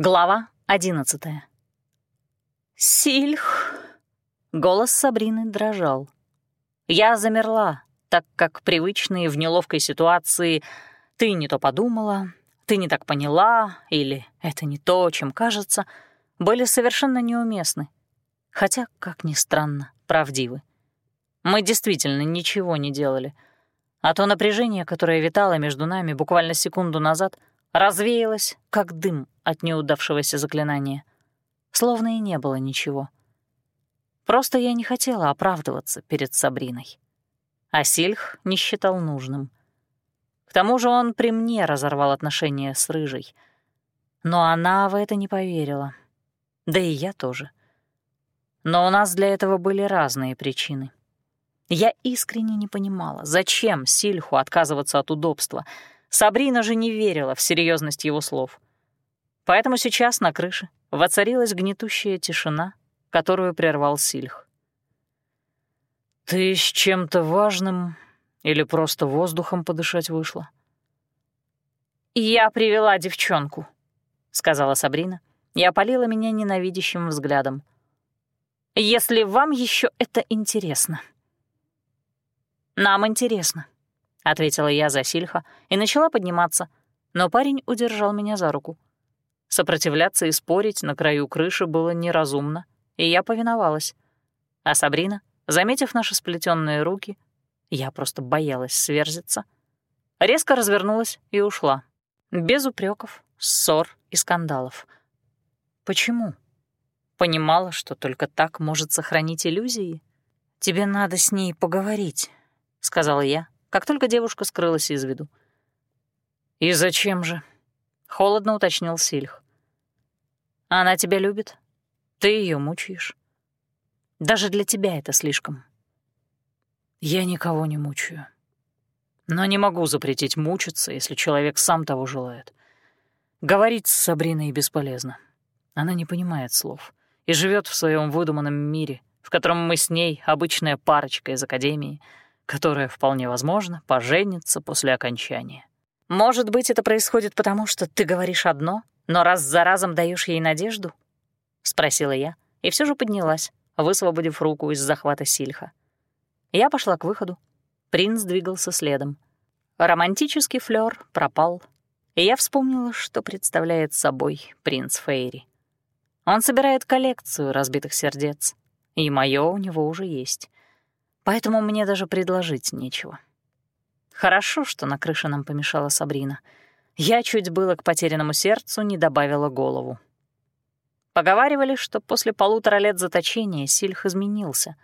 Глава одиннадцатая. «Сильх!» Голос Сабрины дрожал. Я замерла, так как привычные в неловкой ситуации «ты не то подумала», «ты не так поняла» или «это не то, чем кажется» были совершенно неуместны, хотя, как ни странно, правдивы. Мы действительно ничего не делали, а то напряжение, которое витало между нами буквально секунду назад, развеялось, как дым от неудавшегося заклинания. Словно и не было ничего. Просто я не хотела оправдываться перед Сабриной. А Сильх не считал нужным. К тому же он при мне разорвал отношения с Рыжей. Но она в это не поверила. Да и я тоже. Но у нас для этого были разные причины. Я искренне не понимала, зачем Сильху отказываться от удобства. Сабрина же не верила в серьезность его слов. Поэтому сейчас на крыше воцарилась гнетущая тишина, которую прервал Сильх. «Ты с чем-то важным или просто воздухом подышать вышла?» «Я привела девчонку», — сказала Сабрина и опалила меня ненавидящим взглядом. «Если вам еще это интересно». «Нам интересно», — ответила я за Сильха и начала подниматься, но парень удержал меня за руку. Сопротивляться и спорить на краю крыши было неразумно, и я повиновалась. А Сабрина, заметив наши сплетенные руки, я просто боялась сверзиться, резко развернулась и ушла. Без упреков, ссор и скандалов. Почему? Понимала, что только так может сохранить иллюзии? «Тебе надо с ней поговорить», — сказала я, как только девушка скрылась из виду. «И зачем же?» — холодно уточнил Сильх. «Она тебя любит, ты ее мучаешь. Даже для тебя это слишком. Я никого не мучаю. Но не могу запретить мучиться, если человек сам того желает. Говорить с Сабриной бесполезно. Она не понимает слов и живет в своем выдуманном мире, в котором мы с ней обычная парочка из академии, которая, вполне возможно, поженится после окончания. Может быть, это происходит потому, что ты говоришь одно, но раз за разом даешь ей надежду, — спросила я, и все же поднялась, высвободив руку из захвата Сильха. Я пошла к выходу. Принц двигался следом. Романтический флёр пропал, и я вспомнила, что представляет собой принц Фейри. Он собирает коллекцию разбитых сердец, и мое у него уже есть. Поэтому мне даже предложить нечего. Хорошо, что на крыше нам помешала Сабрина. Я чуть было к потерянному сердцу не добавила голову. Поговаривали, что после полутора лет заточения Сильх изменился.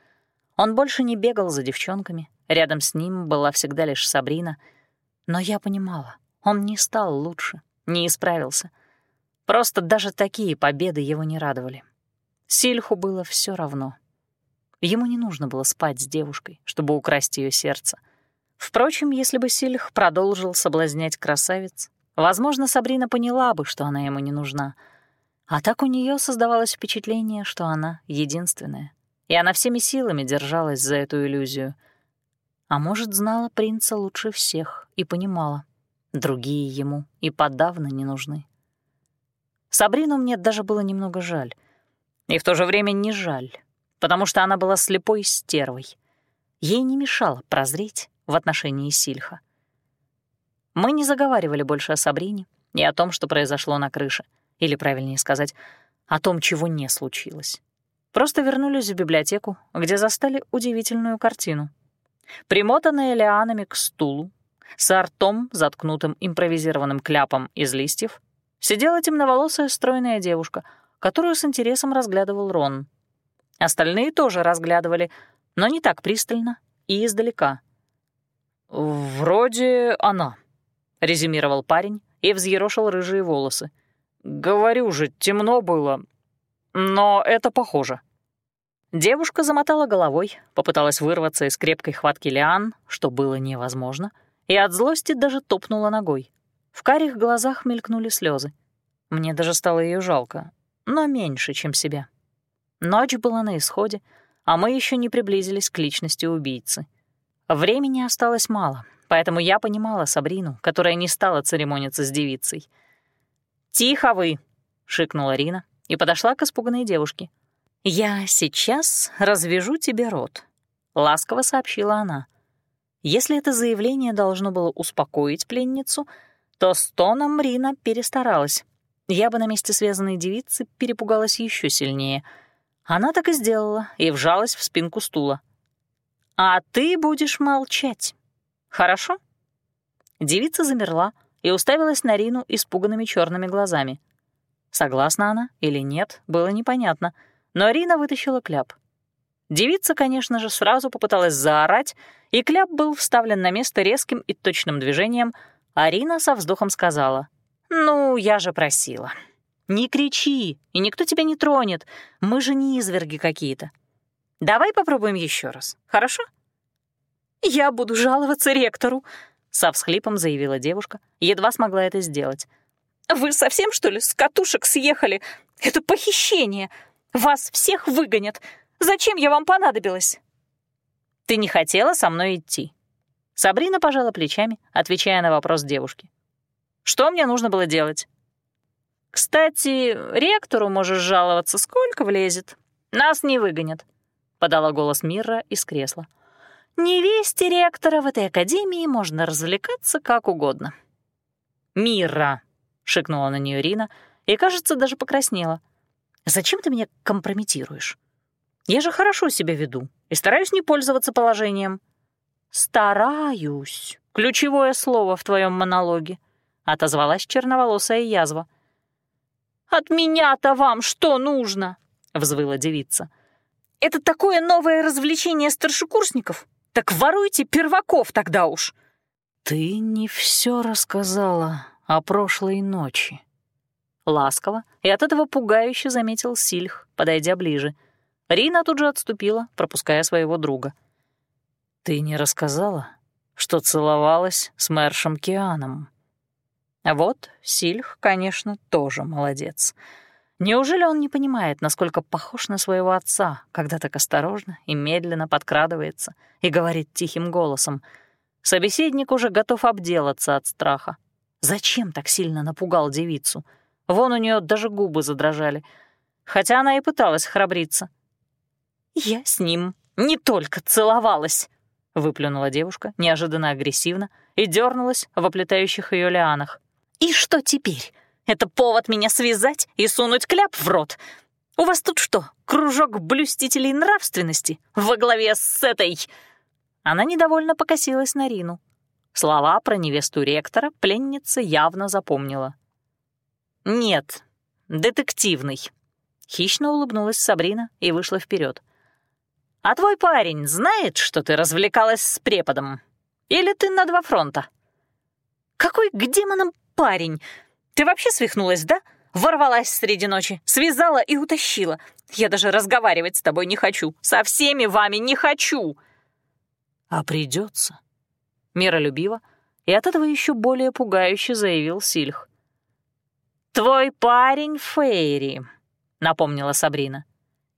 Он больше не бегал за девчонками, рядом с ним была всегда лишь Сабрина. Но я понимала, он не стал лучше, не исправился. Просто даже такие победы его не радовали. Сильху было все равно. Ему не нужно было спать с девушкой, чтобы украсть ее сердце. Впрочем, если бы Сильх продолжил соблазнять красавиц, возможно, Сабрина поняла бы, что она ему не нужна — а так у нее создавалось впечатление, что она единственная, и она всеми силами держалась за эту иллюзию. А может, знала принца лучше всех и понимала, другие ему и подавно не нужны. Сабрину мне даже было немного жаль. И в то же время не жаль, потому что она была слепой стервой. Ей не мешало прозреть в отношении Сильха. Мы не заговаривали больше о Сабрине и о том, что произошло на крыше — или, правильнее сказать, о том, чего не случилось. Просто вернулись в библиотеку, где застали удивительную картину. Примотанная лианами к стулу, с ртом, заткнутым импровизированным кляпом из листьев, сидела темноволосая стройная девушка, которую с интересом разглядывал Рон. Остальные тоже разглядывали, но не так пристально и издалека. «Вроде она», — резюмировал парень и взъерошил рыжие волосы. «Говорю же, темно было. Но это похоже». Девушка замотала головой, попыталась вырваться из крепкой хватки лиан, что было невозможно, и от злости даже топнула ногой. В карих глазах мелькнули слезы. Мне даже стало ее жалко, но меньше, чем себя. Ночь была на исходе, а мы еще не приблизились к личности убийцы. Времени осталось мало, поэтому я понимала Сабрину, которая не стала церемониться с девицей — «Тихо вы!» — шикнула Рина и подошла к испуганной девушке. «Я сейчас развяжу тебе рот», — ласково сообщила она. Если это заявление должно было успокоить пленницу, то с тоном Рина перестаралась. Я бы на месте связанной девицы перепугалась еще сильнее. Она так и сделала и вжалась в спинку стула. «А ты будешь молчать. Хорошо?» Девица замерла и уставилась на Рину испуганными черными глазами. Согласна она или нет, было непонятно, но Рина вытащила кляп — Девица, конечно же, сразу попыталась заорать, и кляп был вставлен на место резким и точным движением, Арина со вздохом сказала, «Ну, я же просила. Не кричи, и никто тебя не тронет, мы же не изверги какие-то. Давай попробуем еще раз, хорошо?» «Я буду жаловаться ректору», — со всхлипом заявила девушка, едва смогла это сделать. «Вы совсем, что ли, с катушек съехали? Это похищение! Вас всех выгонят! Зачем я вам понадобилась?» «Ты не хотела со мной идти». Сабрина пожала плечами, отвечая на вопрос девушки. «Что мне нужно было делать?» «Кстати, ректору можешь жаловаться, сколько влезет. Нас не выгонят», — подала голос Мира из кресла. «Невесте ректора в этой академии можно развлекаться как угодно». «Мира!» — шикнула на нее Рина и, кажется, даже покраснела. «Зачем ты меня компрометируешь? Я же хорошо себя веду и стараюсь не пользоваться положением». «Стараюсь» — ключевое слово в твоем монологе, — отозвалась черноволосая язва. «От меня-то вам что нужно?» — взвыла девица. «Это такое новое развлечение старшекурсников? Так воруйте перваков тогда уж!» «Ты не все рассказала о прошлой ночи». Ласково и от этого пугающе заметил Сильх, подойдя ближе — Рина тут же отступила, пропуская своего друга. «Ты не рассказала, что целовалась с мэршем Кианом?» Вот Сильх, конечно, тоже молодец. Неужели он не понимает, насколько похож на своего отца, когда так осторожно и медленно подкрадывается и говорит тихим голосом? Собеседник уже готов обделаться от страха. Зачем так сильно напугал девицу? Вон у нее даже губы задрожали. Хотя она и пыталась храбриться. «Я с ним не только целовалась», — выплюнула девушка неожиданно агрессивно и дернулась в оплетающих ее лианах. «И что теперь? Это повод меня связать и сунуть кляп в рот? У вас тут что, кружок блюстителей нравственности во главе с этой...» Она недовольно покосилась на Рину. Слова про невесту ректора пленница явно запомнила. «Нет, детективный», — хищно улыбнулась Сабрина и вышла вперед. А твой парень знает, что ты развлекалась с преподом? Или ты на два фронта?» «Какой к демонам парень? Ты вообще свихнулась, да? Ворвалась среди ночи, связала и утащила. Я даже разговаривать с тобой не хочу. Со всеми вами не хочу!» «А придется. Миролюбиво и от этого еще более пугающе заявил Сильх. «Твой парень Фейри», — напомнила Сабрина.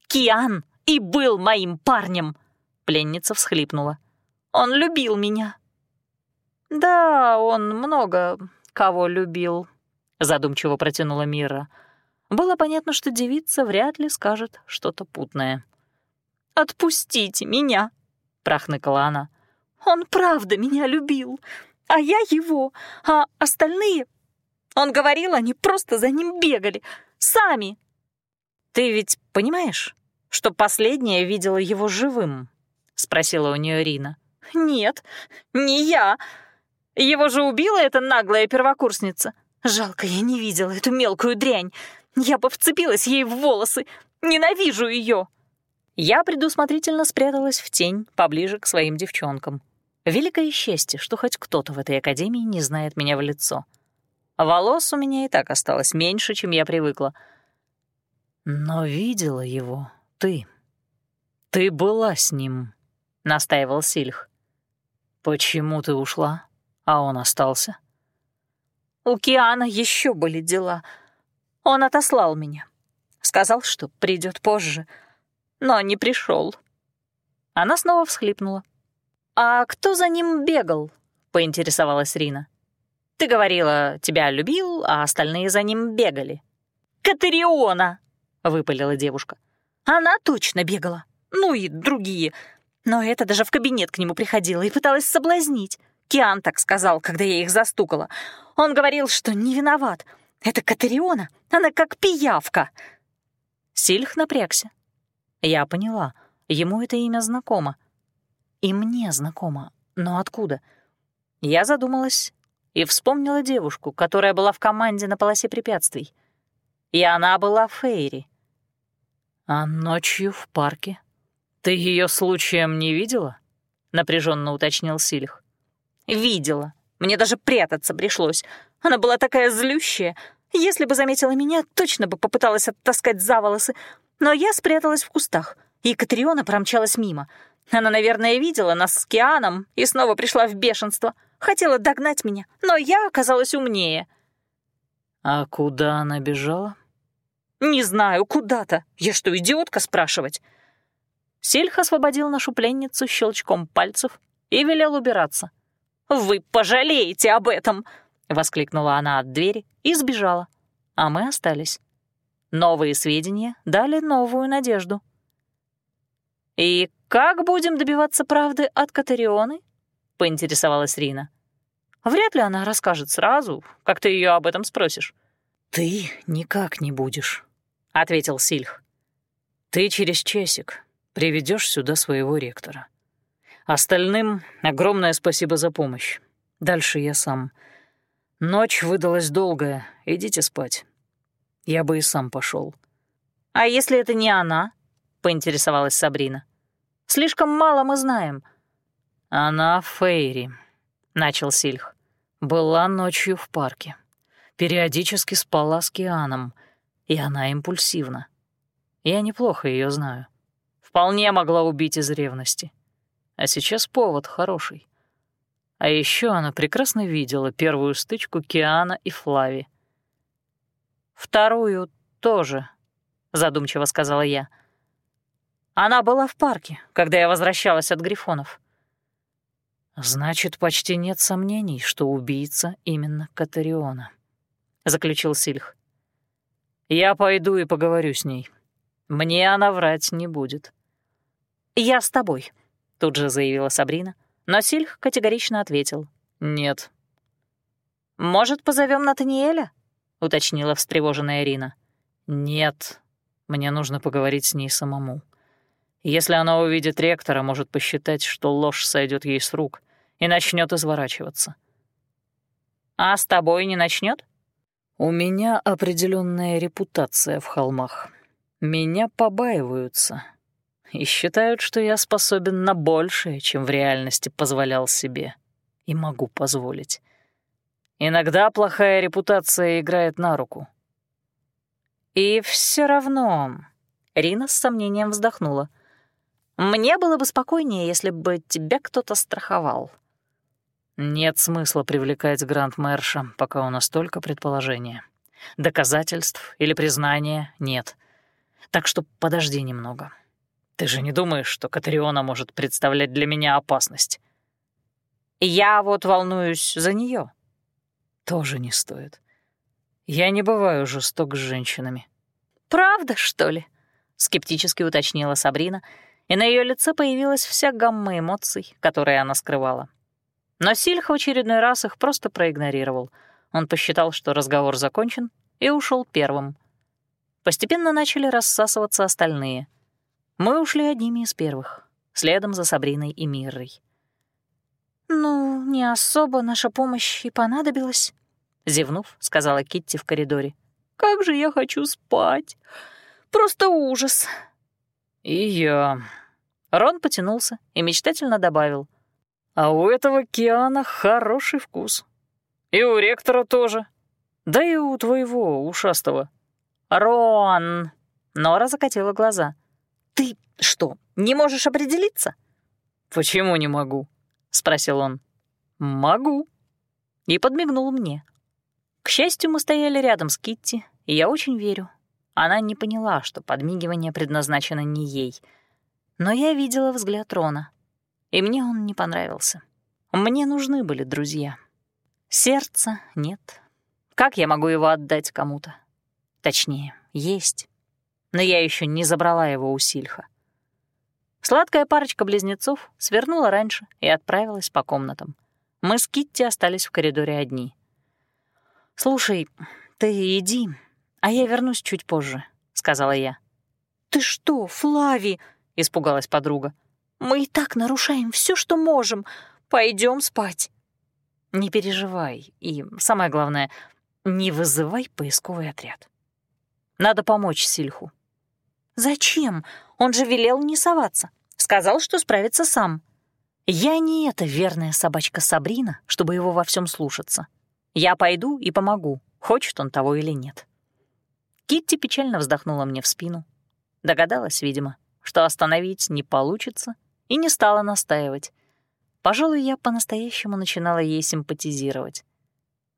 «Киан и был моим парнем!» Пленница всхлипнула. «Он любил меня». «Да, он много кого любил», — задумчиво протянула Мира. Было понятно, что девица вряд ли скажет что-то путное. «Отпустите меня!» — прохныкала она. «Он правда меня любил, а я его, а остальные...» Он говорил, они просто за ним бегали, сами. «Ты ведь понимаешь, что последняя видела его живым?» — спросила у нее Рина. «Нет, не я. Его же убила эта наглая первокурсница. Жалко, я не видела эту мелкую дрянь. Я бы вцепилась ей в волосы. Ненавижу ее!» Я предусмотрительно спряталась в тень поближе к своим девчонкам. Великое счастье, что хоть кто-то в этой академии не знает меня в лицо. Волос у меня и так осталось меньше, чем я привыкла. Но видела его ты. Ты была с ним», — настаивал Сильх. «Почему ты ушла, а он остался?» «У Киана еще были дела. Он отослал меня. Сказал, что придет позже, но не пришел. Она снова всхлипнула. «А кто за ним бегал?» — поинтересовалась Рина. «Ты говорила, тебя любил, а остальные за ним бегали». Катариона!» — выпалила девушка. «Она точно бегала. Ну и другие. Но это даже в кабинет к нему приходила и пыталась соблазнить. Киан так сказал, когда я их застукала. Он говорил, что не виноват. Это Катариона, она как пиявка. Сильх напрягся. Я поняла, ему это имя знакомо. И мне знакомо, но откуда? Я задумалась и вспомнила девушку, которая была в команде на полосе препятствий. И она была Фейри. А ночью в парке? Ты ее случаем не видела? Напряженно уточнил Сильх. Видела. Мне даже прятаться пришлось. Она была такая злющая. Если бы заметила меня, точно бы попыталась оттаскать за волосы. Но я спряталась в кустах, и Катриона промчалась мимо. Она, наверное, видела нас с Кианом и снова пришла в бешенство. Хотела догнать меня, но я оказалась умнее. «А куда она бежала?» «Не знаю, куда-то. Я что, идиотка спрашивать?» Сельх освободил нашу пленницу щелчком пальцев и велел убираться. «Вы пожалеете об этом!» — воскликнула она от двери и сбежала. А мы остались. Новые сведения дали новую надежду. «И как будем добиваться правды от Катарионы?» — поинтересовалась Рина. «Вряд ли она расскажет сразу, как ты ее об этом спросишь». «Ты никак не будешь», — ответил Сильх. «Ты через часик приведешь сюда своего ректора. Остальным огромное спасибо за помощь. Дальше я сам. Ночь выдалась долгая, идите спать. Я бы и сам пошел. «А если это не она?» — поинтересовалась Сабрина. «Слишком мало мы знаем». «Она Фейри», — начал Сильх. «Была ночью в парке. Периодически спала с Кианом, и она импульсивна. Я неплохо ее знаю. Вполне могла убить из ревности. А сейчас повод хороший. А еще она прекрасно видела первую стычку Киана и Флави. «Вторую тоже», — задумчиво сказала я. «Она была в парке, когда я возвращалась от Грифонов». «Значит, почти нет сомнений, что убийца именно Катариона», — заключил Сильх. «Я пойду и поговорю с ней. Мне она врать не будет». «Я с тобой», — тут же заявила Сабрина, но Сильх категорично ответил «нет». «Может, позовем Натаниэля?» — уточнила встревоженная Ирина. «Нет, мне нужно поговорить с ней самому. Если она увидит ректора, может посчитать, что ложь сойдет ей с рук и начнет изворачиваться». «А с тобой не начнет? «У меня определенная репутация в холмах. Меня побаиваются, и считают, что я способен на большее, чем в реальности позволял себе и могу позволить. Иногда плохая репутация играет на руку. И все равно... Рина с сомнением вздохнула. «Мне было бы спокойнее, если бы тебя кто-то страховал». «Нет смысла привлекать Гранд-Мэрша, пока у нас только предположения. Доказательств или признания нет. Так что подожди немного». Ты же не думаешь, что Катариона может представлять для меня опасность? Я вот волнуюсь за нее. Тоже не стоит. Я не бываю жесток с женщинами. Правда, что ли? Скептически уточнила Сабрина, и на ее лице появилась вся гамма эмоций, которые она скрывала. Но Сильха в очередной раз их просто проигнорировал. Он посчитал, что разговор закончен, и ушел первым. Постепенно начали рассасываться остальные — мы ушли одними из первых, следом за Сабриной и Миррой. «Ну, не особо наша помощь и понадобилась», — зевнув, сказала Китти в коридоре. «Как же я хочу спать! Просто ужас!» «И я...» Рон потянулся и мечтательно добавил. «А у этого Киана хороший вкус. И у ректора тоже. Да и у твоего, ушастого». «Рон!» Нора закатила глаза. «Ты что, не можешь определиться?» «Почему не могу?» — спросил он. «Могу». И подмигнул мне. К счастью, мы стояли рядом с Китти, и я очень верю. Она не поняла, что подмигивание предназначено не ей. Но я видела взгляд Рона, и мне он не понравился. Мне нужны были друзья. Сердца нет. Как я могу его отдать кому-то? Точнее, есть. Но я еще не забрала его у Сильха. Сладкая парочка близнецов свернула раньше и отправилась по комнатам. Мы с Китти остались в коридоре одни. «Слушай, ты иди, а я вернусь чуть позже», — сказала я. «Ты что, Флави?» — испугалась подруга. «Мы и так нарушаем все, что можем. Пойдем спать». «Не переживай. И самое главное, не вызывай поисковый отряд. Надо помочь Сильху». «Зачем? Он же велел не соваться. Сказал, что справится сам». «Я не эта верная собачка Сабрина, чтобы его во всем слушаться. Я пойду и помогу, хочет он того или нет». Китти печально вздохнула мне в спину. Догадалась, видимо, что остановить не получится, и не стала настаивать. Пожалуй, я по-настоящему начинала ей симпатизировать.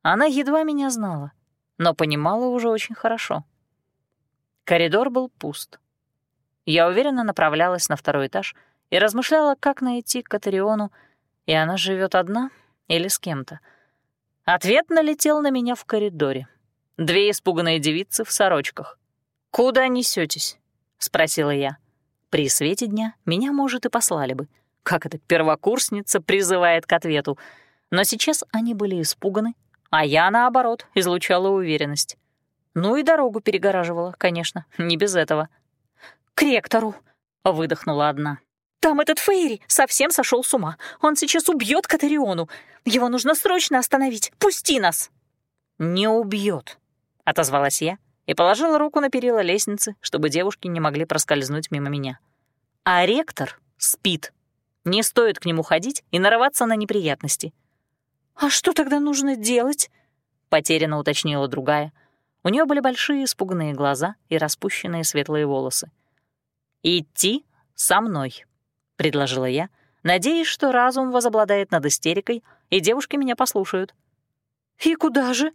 Она едва меня знала, но понимала уже очень хорошо. Коридор был пуст. Я уверенно направлялась на второй этаж и размышляла, как найти Катариону, и она живет одна или с кем-то. Ответ налетел на меня в коридоре. Две испуганные девицы в сорочках. «Куда несетесь? спросила я. При свете дня меня, может, и послали бы. Как эта первокурсница призывает к ответу. Но сейчас они были испуганы, а я, наоборот, излучала уверенность. Ну и дорогу перегораживала, конечно, не без этого. «К ректору!» — выдохнула одна. «Там этот Фейри совсем сошел с ума. Он сейчас убьет Катариону. Его нужно срочно остановить. Пусти нас!» «Не убьет, отозвалась я и положила руку на перила лестницы, чтобы девушки не могли проскользнуть мимо меня. А ректор спит. Не стоит к нему ходить и нарываться на неприятности. «А что тогда нужно делать?» — потерянно уточнила другая. У нее были большие испуганные глаза и распущенные светлые волосы. «Идти со мной», — предложила я, надеясь, что разум возобладает над истерикой, и девушки меня послушают. «И куда же?»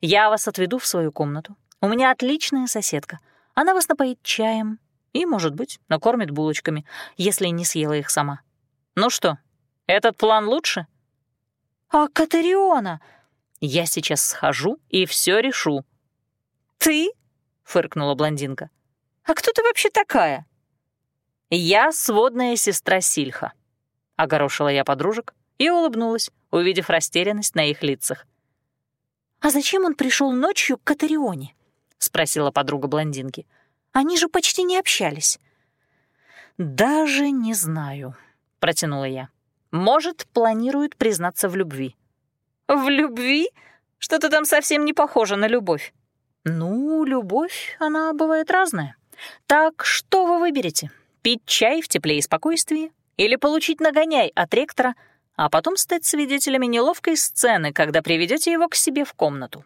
«Я вас отведу в свою комнату. У меня отличная соседка. Она вас напоит чаем и, может быть, накормит булочками, если не съела их сама. Ну что, этот план лучше?» «А Катариона?» «Я сейчас схожу и все решу». «Ты?» — фыркнула блондинка. «А кто ты вообще такая?» «Я сводная сестра Сильха», — огорошила я подружек и улыбнулась, увидев растерянность на их лицах. «А зачем он пришел ночью к Катарионе?» — спросила подруга блондинки. «Они же почти не общались». «Даже не знаю», — протянула я. «Может, планирует признаться в любви». «В любви? Что-то там совсем не похоже на любовь». «Ну, любовь, она бывает разная. Так что вы выберете? Пить чай в тепле и спокойствии или получить нагоняй от ректора, а потом стать свидетелями неловкой сцены, когда приведете его к себе в комнату?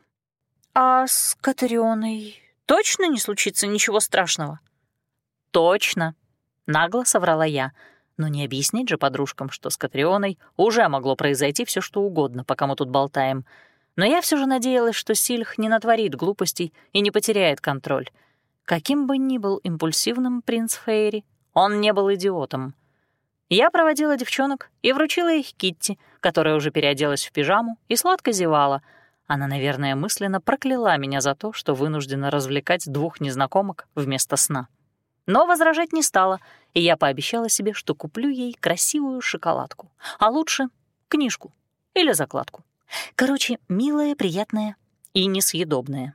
А с Катарионой точно не случится ничего страшного? Точно, нагло соврала я. Но не объяснить же подружкам, что с Катрионой уже могло произойти все что угодно, пока мы тут болтаем. Но я все же надеялась, что Сильх не натворит глупостей и не потеряет контроль. Каким бы ни был импульсивным принц Фейри, он не был идиотом. Я проводила девчонок и вручила их Китти, которая уже переоделась в пижаму и сладко зевала. Она, наверное, мысленно прокляла меня за то, что вынуждена развлекать двух незнакомок вместо сна. Но возражать не стала, и я пообещала себе, что куплю ей красивую шоколадку, а лучше книжку или закладку. Короче, милая, приятная и несъедобная.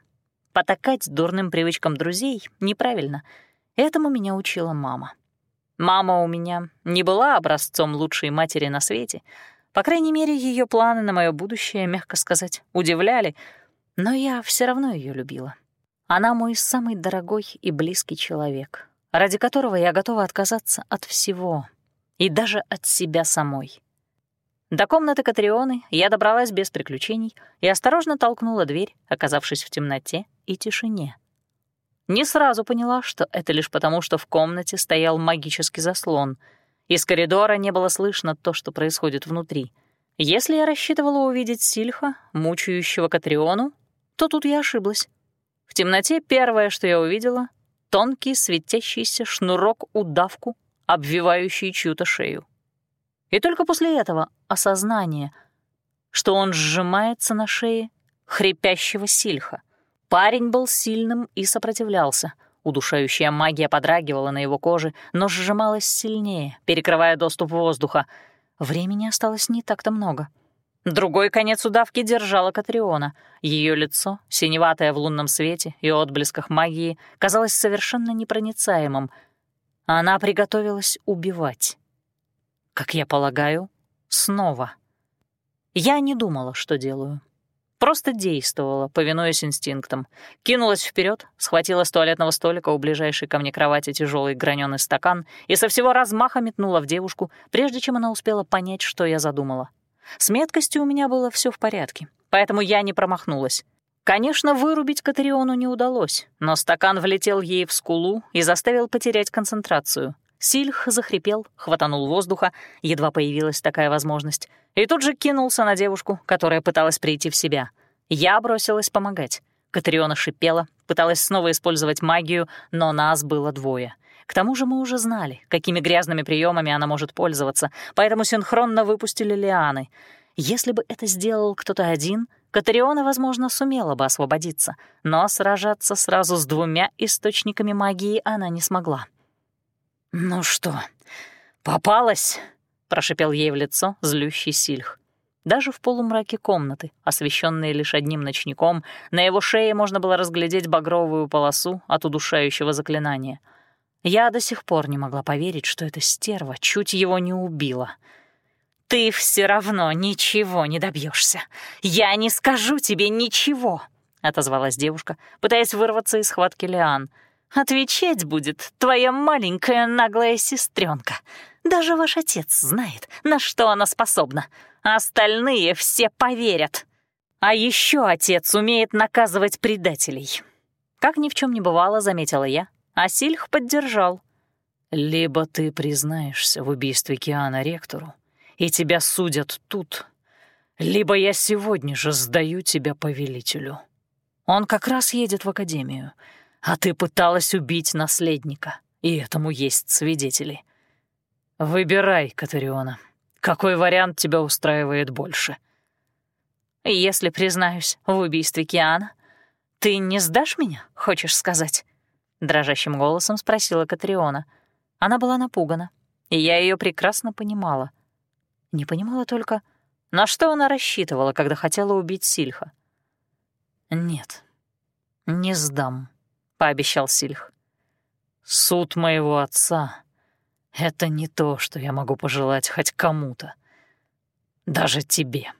Потакать дурным привычкам друзей неправильно. Этому меня учила мама. Мама у меня не была образцом лучшей матери на свете. По крайней мере, ее планы на мое будущее, мягко сказать, удивляли, но я все равно ее любила. Она мой самый дорогой и близкий человек, ради которого я готова отказаться от всего и даже от себя самой. До комнаты Катрионы я добралась без приключений и осторожно толкнула дверь, оказавшись в темноте и тишине. Не сразу поняла, что это лишь потому, что в комнате стоял магический заслон. Из коридора не было слышно то, что происходит внутри. Если я рассчитывала увидеть Сильха, мучающего Катриону, то тут я ошиблась. В темноте первое, что я увидела — тонкий светящийся шнурок-удавку, обвивающий чью-то шею. И только после этого осознание, что он сжимается на шее хрипящего сильха. Парень был сильным и сопротивлялся. Удушающая магия подрагивала на его коже, но сжималась сильнее, перекрывая доступ воздуха. Времени осталось не так-то много. Другой конец удавки держала Катриона. Ее лицо, синеватое в лунном свете и отблесках магии, казалось совершенно непроницаемым. Она приготовилась убивать. Как я полагаю, снова. Я не думала, что делаю. Просто действовала, повинуясь инстинктам. Кинулась вперед, схватила с туалетного столика у ближайшей ко мне кровати тяжелый граненый стакан и со всего размаха метнула в девушку, прежде чем она успела понять, что я задумала. С меткостью у меня было все в порядке, поэтому я не промахнулась. Конечно, вырубить Катариону не удалось, но стакан влетел ей в скулу и заставил потерять концентрацию. Сильх захрипел, хватанул воздуха, едва появилась такая возможность, и тут же кинулся на девушку, которая пыталась прийти в себя. Я бросилась помогать. Катриона шипела, пыталась снова использовать магию, но нас было двое. К тому же мы уже знали, какими грязными приемами она может пользоваться, поэтому синхронно выпустили лианы. Если бы это сделал кто-то один, Катариона, возможно, сумела бы освободиться, но сражаться сразу с двумя источниками магии она не смогла. «Ну что, попалась?» — прошипел ей в лицо злющий Сильх. Даже в полумраке комнаты, освещенной лишь одним ночником, на его шее можно было разглядеть багровую полосу от удушающего заклинания. Я до сих пор не могла поверить, что эта стерва чуть его не убила. «Ты все равно ничего не добьешься. Я не скажу тебе ничего», — отозвалась девушка, пытаясь вырваться из схватки Лиан — Отвечать будет твоя маленькая наглая сестренка. Даже ваш отец знает, на что она способна. Остальные все поверят. А еще отец умеет наказывать предателей. Как ни в чем не бывало, заметила я, а поддержал. Либо ты признаешься в убийстве Киана ректору, и тебя судят тут, либо я сегодня же сдаю тебя повелителю. Он как раз едет в академию — а ты пыталась убить наследника, и этому есть свидетели. Выбирай, Катариона, какой вариант тебя устраивает больше? Если признаюсь в убийстве Киана, ты не сдашь меня, хочешь сказать? Дрожащим голосом спросила Катриона. Она была напугана, и я ее прекрасно понимала. Не понимала только, на что она рассчитывала, когда хотела убить Сильха. «Нет, не сдам», — пообещал Сильх. «Суд моего отца — это не то, что я могу пожелать хоть кому-то, даже тебе».